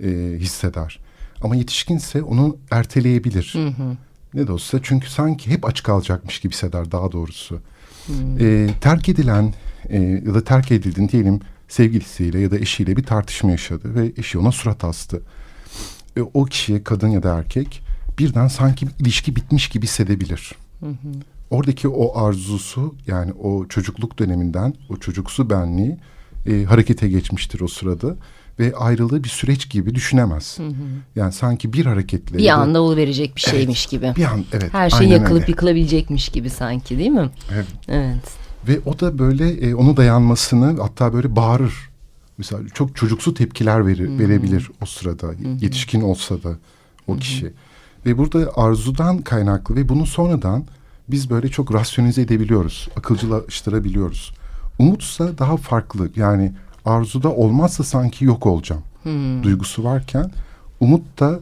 e, hisseder. Ama yetişkinse onu erteleyebilir. Hı hı. Ne de olsa çünkü sanki hep aç kalacakmış gibi hisseder daha doğrusu. Hmm. E, terk edilen e, ya da terk edildin diyelim sevgilisiyle ya da eşiyle bir tartışma yaşadı ve eşi ona surat astı. E, o kişi kadın ya da erkek birden sanki ilişki bitmiş gibi hissedebilir. Hı Oradaki o arzusu yani o çocukluk döneminden o çocuksu benliği e, harekete geçmiştir o sırada ve ayrılığı bir süreç gibi düşünemez. Hı hı. Yani sanki bir hareketle... Bir anda verecek bir şeymiş evet, gibi. Bir an evet. Her şey yakılıp öyle. yıkılabilecekmiş gibi sanki değil mi? Evet. evet. Ve o da böyle e, onu dayanmasını hatta böyle bağırır. Mesela çok çocuksu tepkiler verir, hmm. verebilir o sırada. Hmm. Yetişkin olsa da o hmm. kişi. Ve burada arzudan kaynaklı ve bunu sonradan biz böyle çok rasyonize edebiliyoruz. Akılcılaştırabiliyoruz. Umutsa daha farklı. Yani arzuda olmazsa sanki yok olacağım hmm. duygusu varken umut da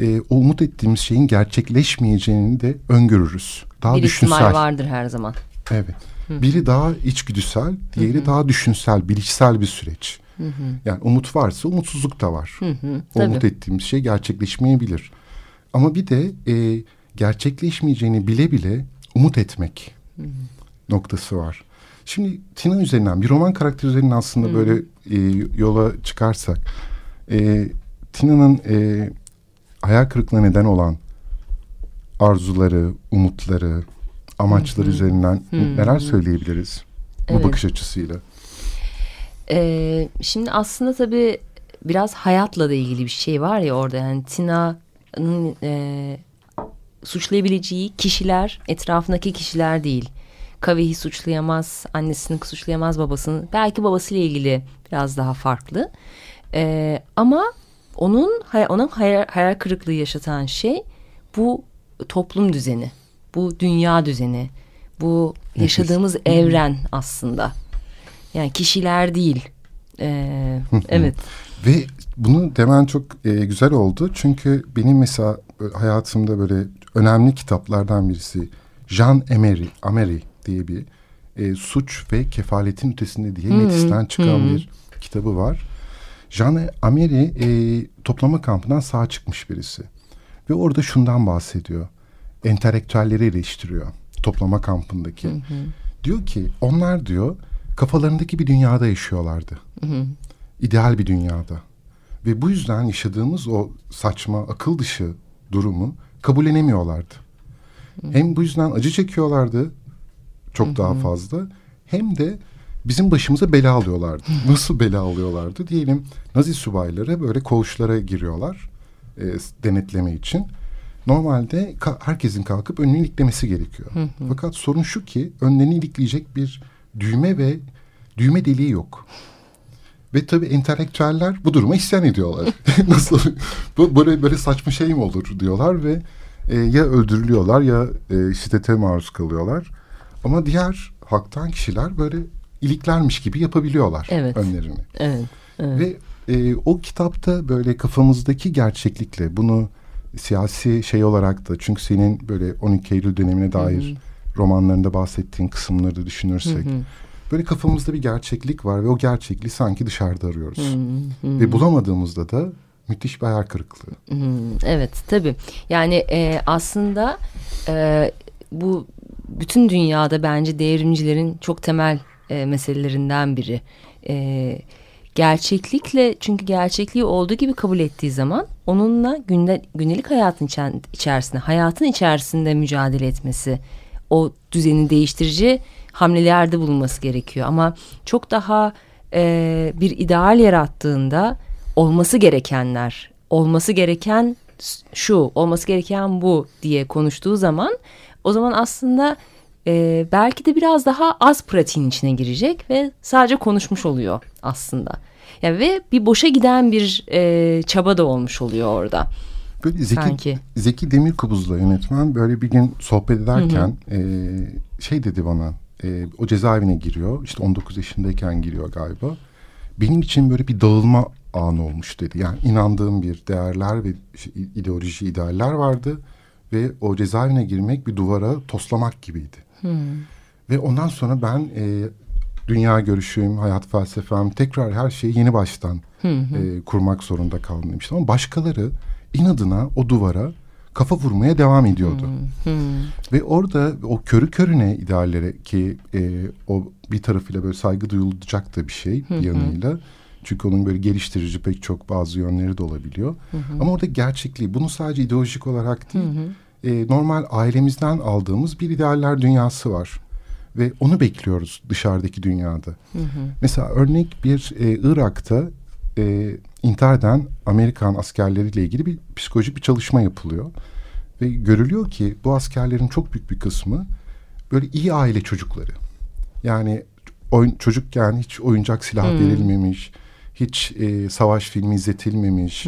e, umut ettiğimiz şeyin gerçekleşmeyeceğini de öngörürüz. Daha bir düşünsel. ihtimal vardır her zaman. Evet. Hı. Biri daha içgüdüsel, diğeri Hı. daha düşünsel, bilişsel bir süreç. Hı hı. Yani umut varsa umutsuzluk da var. Hı hı, umut ettiğimiz şey gerçekleşmeyebilir. Ama bir de e, gerçekleşmeyeceğini bile bile umut etmek hı hı. noktası var. Şimdi Tina üzerinden bir roman karakteri üzerinden aslında hmm. böyle e, yola çıkarsak e, Tina'nın e, hayal kırıklığına neden olan arzuları, umutları, amaçları hmm. üzerinden hmm. neler söyleyebiliriz evet. bu bakış açısıyla? Ee, şimdi aslında tabii biraz hayatla da ilgili bir şey var ya orada yani Tina'nın e, suçlayabileceği kişiler etrafındaki kişiler değil. Kavehi suçlayamaz, annesini suçlayamaz babasını. Belki babasıyla ilgili biraz daha farklı. Ee, ama onun onun hayal, hayal kırıklığı yaşatan şey bu toplum düzeni, bu dünya düzeni, bu yaşadığımız evren aslında. Yani kişiler değil. Ee, evet. Ve bunu demen çok e, güzel oldu. Çünkü benim mesela hayatımda böyle önemli kitaplardan birisi Jean Emery, Amery diye bir e, suç ve kefaletin ötesinde diye hmm. Metis'ten çıkan hmm. bir kitabı var. Jean Ameri e, toplama kampından sağ çıkmış birisi. Ve orada şundan bahsediyor. Entelektüelleri eleştiriyor toplama kampındaki. Hı Diyor ki onlar diyor kafalarındaki bir dünyada yaşıyorlardı. Hı İdeal bir dünyada. Ve bu yüzden yaşadığımız o saçma akıl dışı durumu kabullenemiyorlardı. Hı. Hem bu yüzden acı çekiyorlardı çok Hı-hı. daha fazla. Hem de bizim başımıza bela alıyorlardı. Nasıl bela alıyorlardı? Diyelim Nazi subayları böyle koğuşlara giriyorlar e, denetleme için. Normalde ka- herkesin kalkıp önünü iliklemesi gerekiyor. Hı hı. Fakat sorun şu ki önlerini ilikleyecek bir düğme ve düğme deliği yok. Ve tabii entelektüeller bu duruma isyan ediyorlar. [LAUGHS] [LAUGHS] Nasıl bu böyle böyle saçma şey mi olur diyorlar ve e, ya öldürülüyorlar ya e, şiddete maruz kalıyorlar. Ama diğer halktan kişiler böyle iliklermiş gibi yapabiliyorlar Evet. önlerini. Evet. evet. Ve e, o kitapta böyle kafamızdaki gerçeklikle bunu siyasi şey olarak da çünkü senin böyle 12 Eylül dönemine dair romanlarında bahsettiğin kısımları da düşünürsek böyle kafamızda bir gerçeklik var ve o gerçekliği sanki dışarıda arıyoruz. Ve bulamadığımızda da müthiş bir hayal kırıklığı. Hmm, evet tabii. Yani e, aslında e, bu bütün dünyada bence devrimcilerin çok temel e, meselelerinden biri. E, gerçeklikle çünkü gerçekliği olduğu gibi kabul ettiği zaman onunla günde, gündelik hayatın içerisinde, hayatın içerisinde mücadele etmesi, o düzeni değiştirici hamlelerde bulunması gerekiyor. Ama çok daha e, bir ideal yarattığında olması gerekenler, olması gereken şu, olması gereken bu diye konuştuğu zaman o zaman aslında e, belki de biraz daha az pratiğin içine girecek ve sadece konuşmuş oluyor aslında. Ya ve bir boşa giden bir e, çaba da olmuş oluyor orada. Böyle Zeki, Sanki. Zeki Demirkubuz'la yönetmen böyle bir gün sohbet ederken e, şey dedi bana e, o cezaevine giriyor işte 19 yaşındayken giriyor galiba. Benim için böyle bir dağılma anı olmuş dedi. Yani inandığım bir değerler ve işte ideoloji idealler vardı ve o cezaevine girmek bir duvara toslamak gibiydi. Ve ondan sonra ben e, dünya görüşüm, hayat felsefem tekrar her şeyi yeni baştan e, kurmak zorunda kaldım demiştim. Ama başkaları inadına o duvara kafa vurmaya devam ediyordu. Ve orada o körü körüne ideallere ki e, o bir tarafıyla böyle saygı duyulacak da bir şey bir yanıyla. Çünkü onun böyle geliştirici pek çok bazı yönleri de olabiliyor. Ama orada gerçekliği bunu sadece ideolojik olarak değil e, normal ailemizden aldığımız bir idealler dünyası var. Ve onu bekliyoruz dışarıdaki dünyada. Mesela örnek bir e, Irak'ta e, intihar eden Amerikan askerleriyle ilgili bir psikolojik bir çalışma yapılıyor. Ve görülüyor ki bu askerlerin çok büyük bir kısmı böyle iyi aile çocukları. Yani oyun, çocukken hiç oyuncak silah verilmemiş, hiç e, savaş filmi izletilmemiş.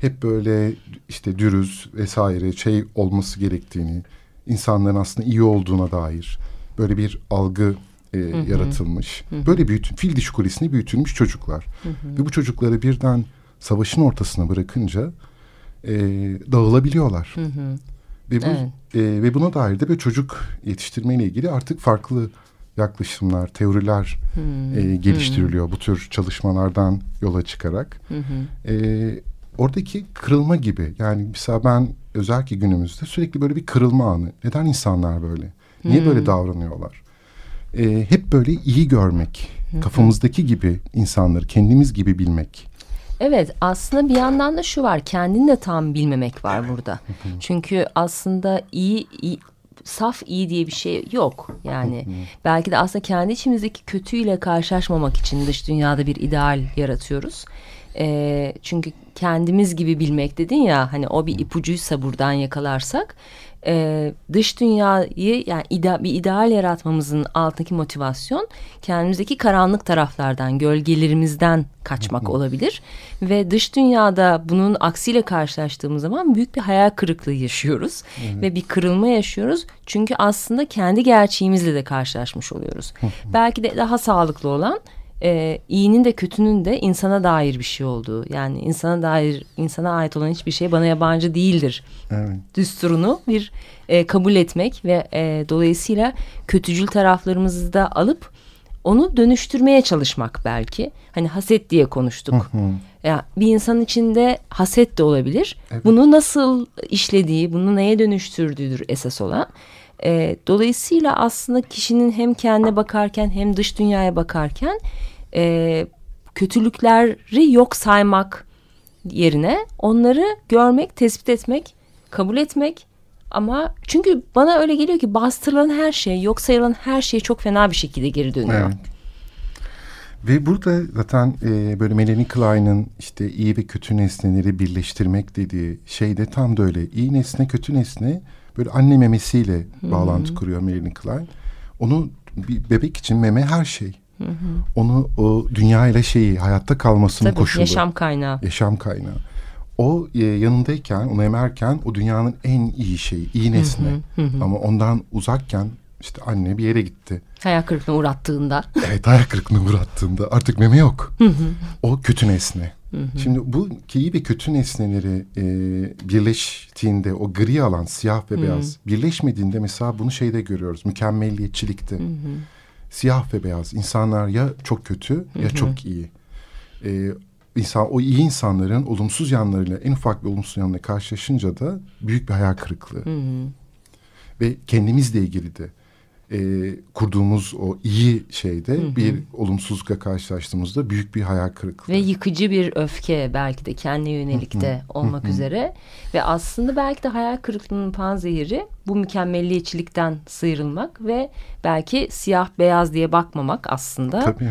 Hep böyle işte dürüst vesaire şey olması gerektiğini, insanların aslında iyi olduğuna dair böyle bir algı e, yaratılmış. Böyle büyütün, fil dişi kulesini büyütülmüş çocuklar. Ve bu çocukları birden savaşın ortasına bırakınca e, dağılabiliyorlar. Ve, bu, Evet. e, ve buna dair de bir çocuk yetiştirmeyle ilgili artık farklı yaklaşımlar, teoriler e, geliştiriliyor bu tür çalışmalardan yola çıkarak. E, oradaki kırılma gibi yani mesela ben özellikle günümüzde sürekli böyle bir kırılma anı. Neden insanlar böyle? Niye böyle davranıyorlar? E, hep böyle iyi görmek, kafamızdaki gibi insanları kendimiz gibi bilmek. Evet aslında bir yandan da şu var kendini de tam bilmemek var burada. Çünkü aslında iyi, iyi saf iyi diye bir şey yok. Yani belki de aslında kendi içimizdeki kötüyle karşılaşmamak için dış dünyada bir ideal yaratıyoruz. Ee, çünkü kendimiz gibi bilmek dedin ya hani o bir ipucuysa buradan yakalarsak e, dış dünyayı yani ida, bir ideal yaratmamızın altındaki motivasyon kendimizdeki karanlık taraflardan gölgelerimizden kaçmak olabilir. Ve dış dünyada bunun aksiyle karşılaştığımız zaman büyük bir hayal kırıklığı yaşıyoruz ve bir kırılma yaşıyoruz. Çünkü aslında kendi gerçeğimizle de karşılaşmış oluyoruz. Belki de daha sağlıklı olan e, iyinin de kötünün de insana dair bir şey olduğu yani insana dair insana ait olan hiçbir şey bana yabancı değildir Evet. düsturunu bir e, kabul etmek ve e, dolayısıyla kötücül taraflarımızı da alıp onu dönüştürmeye çalışmak belki. Hani haset diye konuştuk. Ya bir insanın içinde haset de olabilir. Bunu nasıl işlediği, bunu neye dönüştürdüğüdür esas olan. E, dolayısıyla aslında kişinin hem kendine bakarken hem dış dünyaya bakarken e, kötülükleri yok saymak yerine onları görmek, tespit etmek, kabul etmek ama çünkü bana öyle geliyor ki bastırılan her şey, yok sayılan her şey çok fena bir şekilde geri dönüyor. Evet. Ve burada zaten e, böyle Melanie Klein'ın işte iyi ve kötü nesneleri birleştirmek dediği şey de tam da öyle. İyi nesne, kötü nesne böyle anne memesiyle bağlantı kuruyor Melanie Klein. Onu bir bebek için meme her şey. Onu o dünya ile şeyi hayatta kalmasının Tabii koşulu. yaşam kaynağı. Yaşam kaynağı. O e, yanındayken, onu emerken o dünyanın en iyi şeyi, iyi nesne. Ama ondan uzakken işte anne bir yere gitti. Hayal kırıklığına uğrattığında. Evet ayak kırıklığına uğrattığında artık meme yok. O kötü nesne. Şimdi bu iyi ve kötü nesneleri e, birleştiğinde o gri alan siyah ve beyaz birleşmediğinde mesela bunu şeyde görüyoruz mükemmelliyetçilikte. Siyah ve beyaz insanlar ya çok kötü ya çok iyi. E, insan o iyi insanların olumsuz yanlarıyla en ufak bir olumsuz yanla karşılaşınca da büyük bir hayal kırıklığı. Ve kendimizle ilgili de e, kurduğumuz o iyi şeyde bir olumsuzlukla karşılaştığımızda büyük bir hayal kırıklığı. Ve yıkıcı bir öfke belki de kendine yönelik de olmak üzere. Ve aslında belki de hayal kırıklığının panzehiri bu mükemmelliyetçilikten sıyrılmak ve belki siyah beyaz diye bakmamak aslında. Tabii.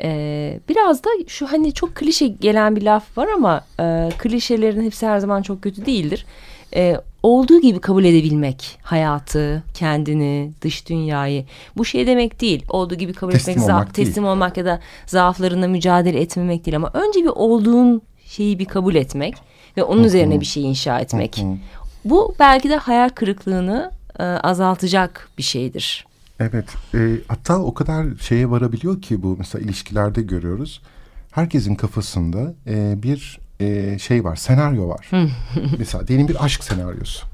Ee, biraz da şu hani çok klişe gelen bir laf var ama e, klişelerin hepsi her zaman çok kötü değildir. Ee, olduğu gibi kabul edebilmek hayatı, kendini, dış dünyayı. Bu şey demek değil. Olduğu gibi kabul Teslim etmek, olmak değil. teslim olmak ya da zaaflarına mücadele etmemek değil ama önce bir olduğun şeyi bir kabul etmek ve onun üzerine bir şey inşa etmek. Bu belki de hayal kırıklığını e, azaltacak bir şeydir. Evet. E, hatta o kadar şeye varabiliyor ki bu mesela ilişkilerde görüyoruz. Herkesin kafasında e, bir e, şey var, senaryo var. mesela diyelim bir aşk senaryosu.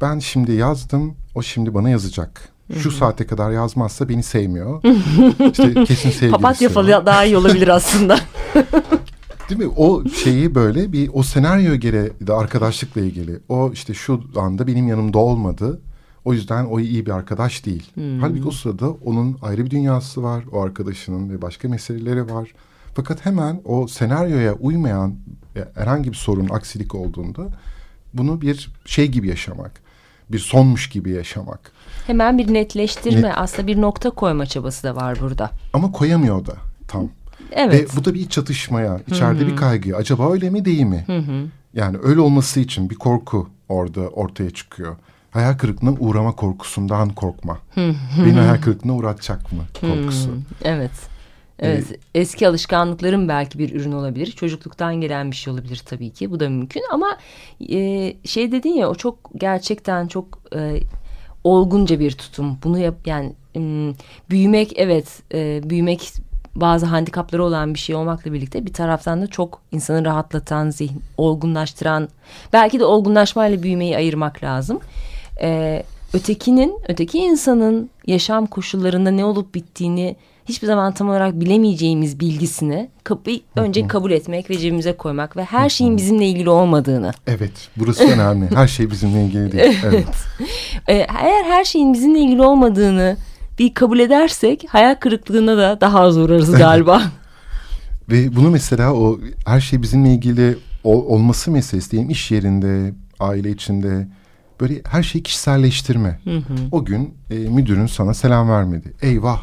Ben şimdi yazdım, o şimdi bana yazacak. Şu saate kadar yazmazsa beni sevmiyor. [LAUGHS] işte kesin sevgilisi Papatya falı daha iyi olabilir aslında. [LAUGHS] Değil mi? O şeyi böyle bir o senaryo göre de arkadaşlıkla ilgili. O işte şu anda benim yanımda olmadı. O yüzden o iyi bir arkadaş değil. Halbuki o sırada onun ayrı bir dünyası var. O arkadaşının ve başka meseleleri var. Fakat hemen o senaryoya uymayan e, herhangi bir sorun, aksilik olduğunda bunu bir şey gibi yaşamak. Bir sonmuş gibi yaşamak. Hemen bir netleştirme Net- aslında bir nokta koyma çabası da var burada. Ama koyamıyor da tam. Evet. Ve bu da bir çatışmaya, içeride bir kaygıya. Acaba öyle mi değil mi? Yani öyle olması için bir korku orada ortaya çıkıyor. Hayal kırıklığına uğrama korkusundan korkma. Beni hayal kırıklığına uğratacak mı korkusu. Evet. Evet, eski alışkanlıkların belki bir ürün olabilir. Çocukluktan gelen bir şey olabilir tabii ki. Bu da mümkün ama e, şey dedin ya o çok gerçekten çok e, olgunca bir tutum. Bunu yap yani m, büyümek evet e, büyümek bazı handikapları olan bir şey olmakla birlikte bir taraftan da çok insanı rahatlatan, zihin olgunlaştıran, belki de olgunlaşmayla büyümeyi ayırmak lazım. E, ötekinin, öteki insanın yaşam koşullarında ne olup bittiğini hiçbir zaman tam olarak bilemeyeceğimiz bilgisini kapı, önce kabul etmek ve cebimize koymak ve her şeyin bizimle ilgili olmadığını. Evet, burası önemli. Her şey bizimle ilgili değil. [LAUGHS] Evet. [LAUGHS] Ee, eğer her şeyin bizimle ilgili olmadığını bir kabul edersek hayal kırıklığına da daha az uğrarız galiba. [LAUGHS] Ve bunu mesela o her şey bizimle ilgili ol- olması meselesi diyelim iş yerinde, aile içinde böyle her şeyi kişiselleştirme. O gün e, müdürün sana selam vermedi. Eyvah.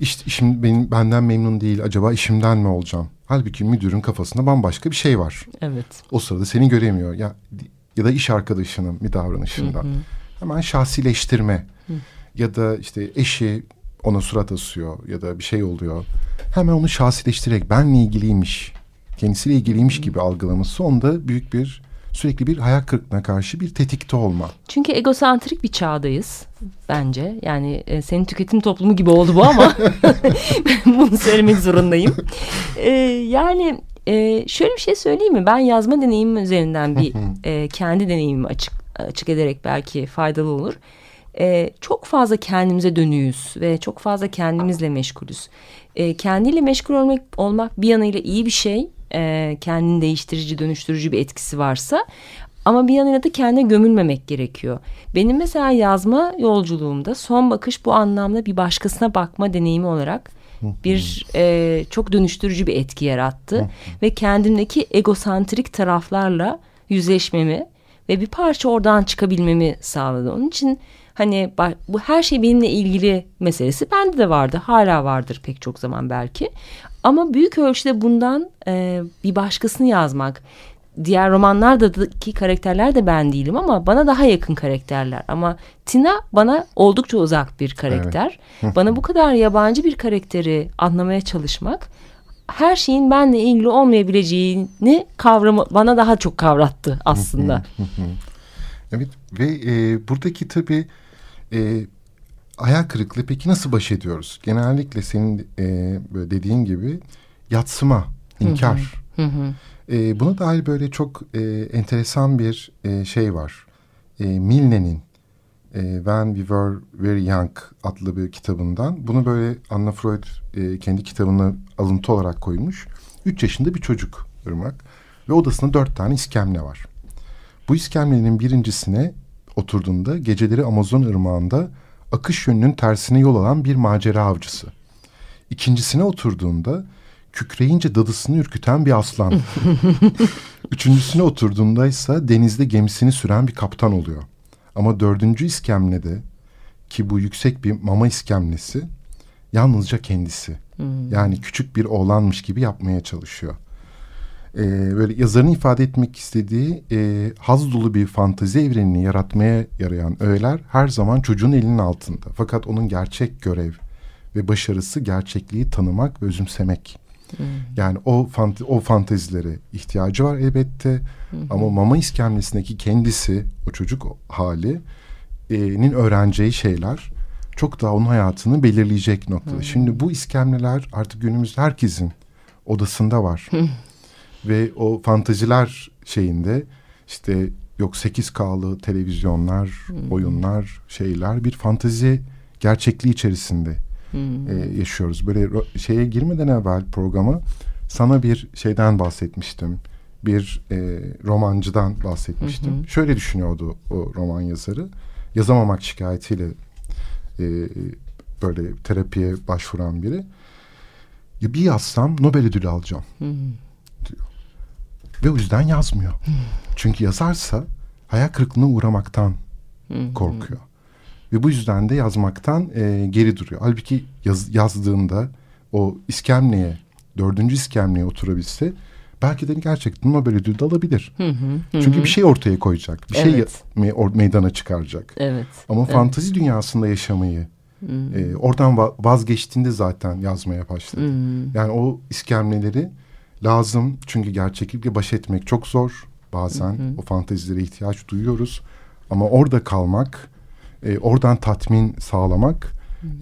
İşte işim benim benden memnun değil. Acaba işimden mi olacağım? Halbuki müdürün kafasında bambaşka bir şey var. evet. O sırada seni göremiyor. Ya ya da iş arkadaşının bir davranışından. Hemen şahsileştirme. Ya da işte eşi ona surat asıyor ya da bir şey oluyor. Hemen onu şahsileştirerek benle ilgiliymiş, kendisiyle ilgiliymiş gibi algılaması onda büyük bir sürekli bir hayal kırıklığına karşı bir tetikte olma. Çünkü egosantrik bir çağdayız bence. Yani e, senin tüketim toplumu gibi oldu bu ama [LAUGHS] bunu söylemek zorundayım. E, yani e, şöyle bir şey söyleyeyim mi? Ben yazma deneyimim üzerinden bir e, kendi deneyimimi açık açık ederek belki faydalı olur. E, çok fazla kendimize dönüyüz ve çok fazla kendimizle meşgulüz. E, kendiyle meşgul olmak, olmak bir yanıyla iyi bir şey. E, kendini değiştirici, dönüştürücü bir etkisi varsa ama bir yanıyla da kendine gömülmemek gerekiyor. Benim mesela yazma yolculuğumda son bakış bu anlamda bir başkasına bakma deneyimi olarak bir e, çok dönüştürücü bir etki yarattı. Ve kendimdeki egosantrik taraflarla yüzleşmemi ve bir parça oradan çıkabilmemi sağladı. Onun için hani bu her şey benimle ilgili meselesi bende de vardı. Hala vardır pek çok zaman belki. Ama büyük ölçüde bundan e, bir başkasını yazmak, diğer romanlardaki karakterler de ben değilim ama bana daha yakın karakterler. Ama Tina bana oldukça uzak bir karakter. bana bu kadar yabancı bir karakteri anlamaya çalışmak her şeyin benle ilgili olmayabileceğini kavramı bana daha çok kavrattı aslında. [LAUGHS] Evet ve e, buradaki tabii e, hayal kırıklığı peki nasıl baş ediyoruz? Genellikle senin e, böyle dediğin gibi yatsıma, inkar. E, buna dair böyle çok e, enteresan bir e, şey var. E, Milne'nin e, When We Were Very Young adlı bir kitabından. Bunu böyle Anna Freud e, kendi kitabına alıntı olarak koymuş. Üç yaşında bir çocuk Irmak. Ve odasında dört tane iskemle var. Bu iskemlenin birincisine oturduğunda geceleri Amazon ırmağında akış yönünün tersine yol alan bir macera avcısı. İkincisine oturduğunda kükreyince dadısını ürküten bir aslan. [LAUGHS] Üçüncüsüne oturduğunda ise denizde gemisini süren bir kaptan oluyor. Ama dördüncü iskemlede ki bu yüksek bir mama iskemlesi yalnızca kendisi. Yani küçük bir oğlanmış gibi yapmaya çalışıyor. Ee, böyle yazarın ifade etmek istediği e, haz dolu bir fantezi evrenini yaratmaya yarayan öğeler her zaman çocuğun elinin altında. Fakat onun gerçek görev ve başarısı gerçekliği tanımak ve özümsemek. Yani o fante o fantezilere ihtiyacı var elbette. Ama mama iskemlesindeki kendisi, o çocuk hali e, nin öğreneceği şeyler çok daha onun hayatını belirleyecek noktada. Şimdi bu iskemleler artık günümüzde herkesin odasında var. Ve o fantaziler şeyinde işte yok 8K'lı televizyonlar, oyunlar, şeyler bir fantazi gerçekliği içerisinde e, yaşıyoruz. Böyle şeye girmeden evvel programa sana bir şeyden bahsetmiştim. Bir e, romancıdan bahsetmiştim. Şöyle düşünüyordu o roman yazarı. Yazamamak şikayetiyle e, böyle terapiye başvuran biri. Ya bir yazsam Nobel ödülü alacağım. diyor. Ve o yüzden yazmıyor. Çünkü yazarsa hayal kırıklığına uğramaktan korkuyor. Ve bu yüzden de yazmaktan e, geri duruyor. Halbuki yaz, yazdığında o iskemleye, dördüncü iskemleye oturabilse belki de gerçekten Nobel ödülü de alabilir. Çünkü bir şey ortaya koyacak. Bir şey Evet. ya- me- meydana çıkaracak. Evet. Ama fantazi dünyasında yaşamayı e, oradan va- vazgeçtiğinde zaten yazmaya başladı. Yani o iskemleleri lazım çünkü gerçeklikle baş etmek çok zor. Bazen o fantezilere ihtiyaç duyuyoruz. Ama orada kalmak, e, oradan tatmin sağlamak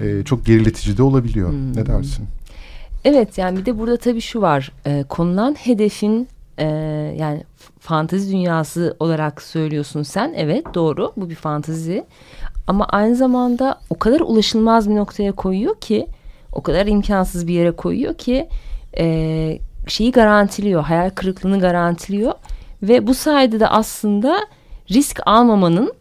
e, çok geriletici de olabiliyor. Ne dersin? Evet yani bir de burada tabii şu var. Ee, konulan hedefin e, yani fantezi dünyası olarak söylüyorsun sen. Evet doğru bu bir fantezi. Ama aynı zamanda o kadar ulaşılmaz bir noktaya koyuyor ki o kadar imkansız bir yere koyuyor ki e, şeyi garantiliyor. Hayal kırıklığını garantiliyor. Ve bu sayede de aslında risk almamanın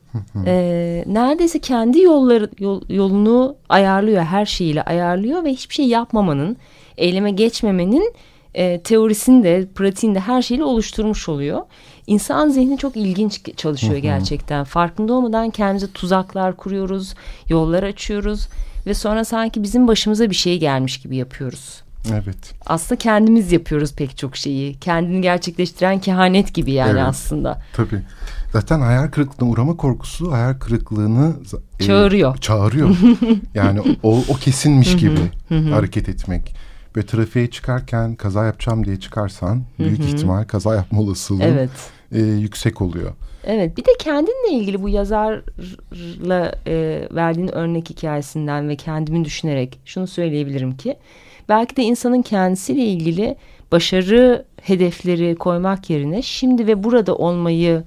e, neredeyse kendi yolları yol- yolunu ayarlıyor her şeyiyle ayarlıyor ve hiçbir şey yapmamanın eyleme geçmemenin e, teorisini de pratiğini de her şeyle oluşturmuş oluyor. İnsan zihni çok ilginç çalışıyor gerçekten. Farkında olmadan kendimize tuzaklar kuruyoruz, yollar açıyoruz ve sonra sanki bizim başımıza bir şey gelmiş gibi yapıyoruz. Evet. Aslında kendimiz yapıyoruz pek çok şeyi. Kendini gerçekleştiren kehanet gibi yani Evet. aslında. Tabii. Zaten hayal kırıklığına uğrama korkusu hayal kırıklığını za- e, Çağırıyor. çağırıyor. [LAUGHS] yani o, o kesinmiş gibi hareket etmek. Ve trafiğe çıkarken kaza yapacağım diye çıkarsan büyük ihtimal kaza yapma olasılığın Evet. e, yüksek oluyor. Evet bir de kendinle ilgili bu yazarla e, verdiğin örnek hikayesinden ve kendimi düşünerek şunu söyleyebilirim ki belki de insanın kendisiyle ilgili başarı hedefleri koymak yerine şimdi ve burada olmayı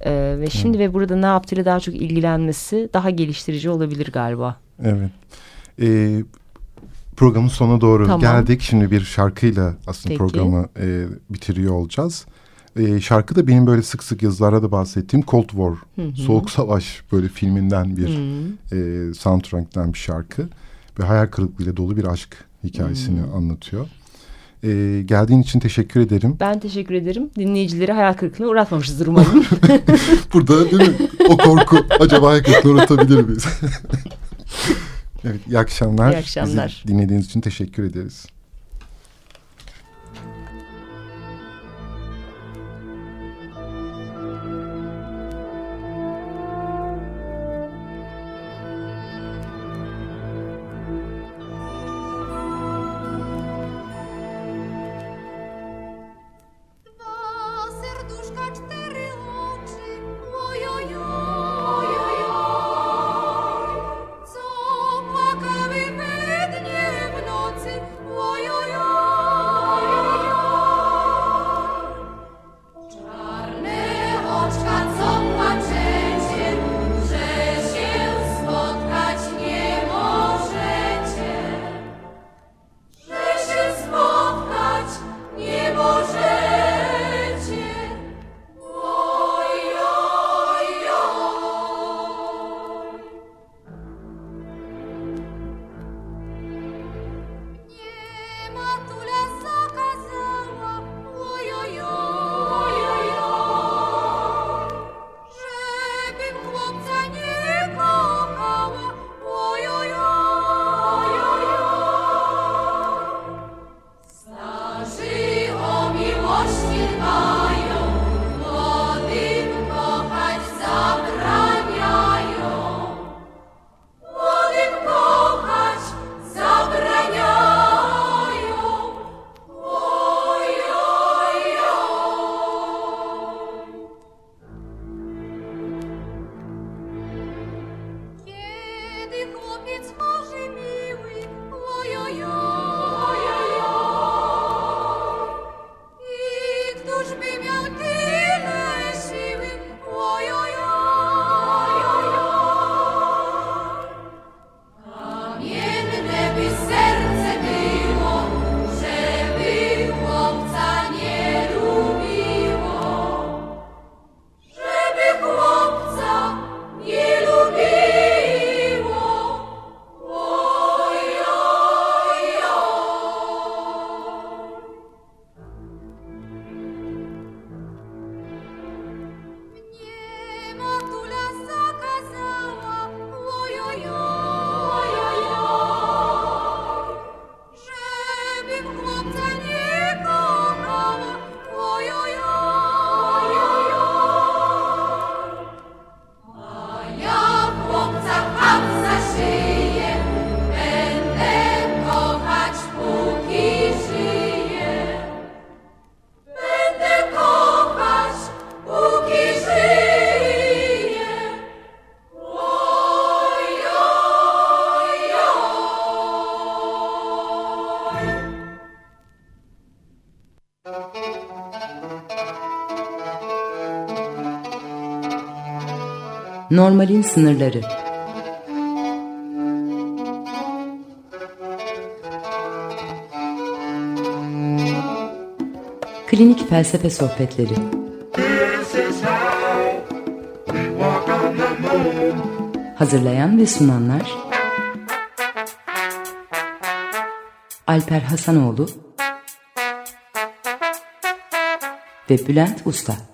e, ve şimdi ve burada ne yaptığıyla daha çok ilgilenmesi daha geliştirici olabilir galiba. Evet. E, programın sonuna doğru Tamam. geldik. Şimdi bir şarkıyla aslında Peki. programı e, bitiriyor olacağız. E, şarkı da benim böyle sık sık yazılarda da bahsettiğim Cold War, Soğuk Savaş böyle filminden bir e, soundtrack'ten bir şarkı. Ve hayal kırıklığıyla dolu bir aşk hikayesini anlatıyor. E, geldiğin için teşekkür ederim. Ben teşekkür ederim. Dinleyicileri hayal kırıklığına uğratmamışızdır umarım. [LAUGHS] Burada değil mi? O korku acaba hayal kırıklığına uğratabilir miyiz? [LAUGHS] evet, iyi akşamlar. İyi akşamlar. Bizi dinlediğiniz için teşekkür ederiz. Normalin sınırları. Klinik felsefe sohbetleri. Hazırlayan ve sunanlar Alper Hasanoğlu ve Bülent Usta.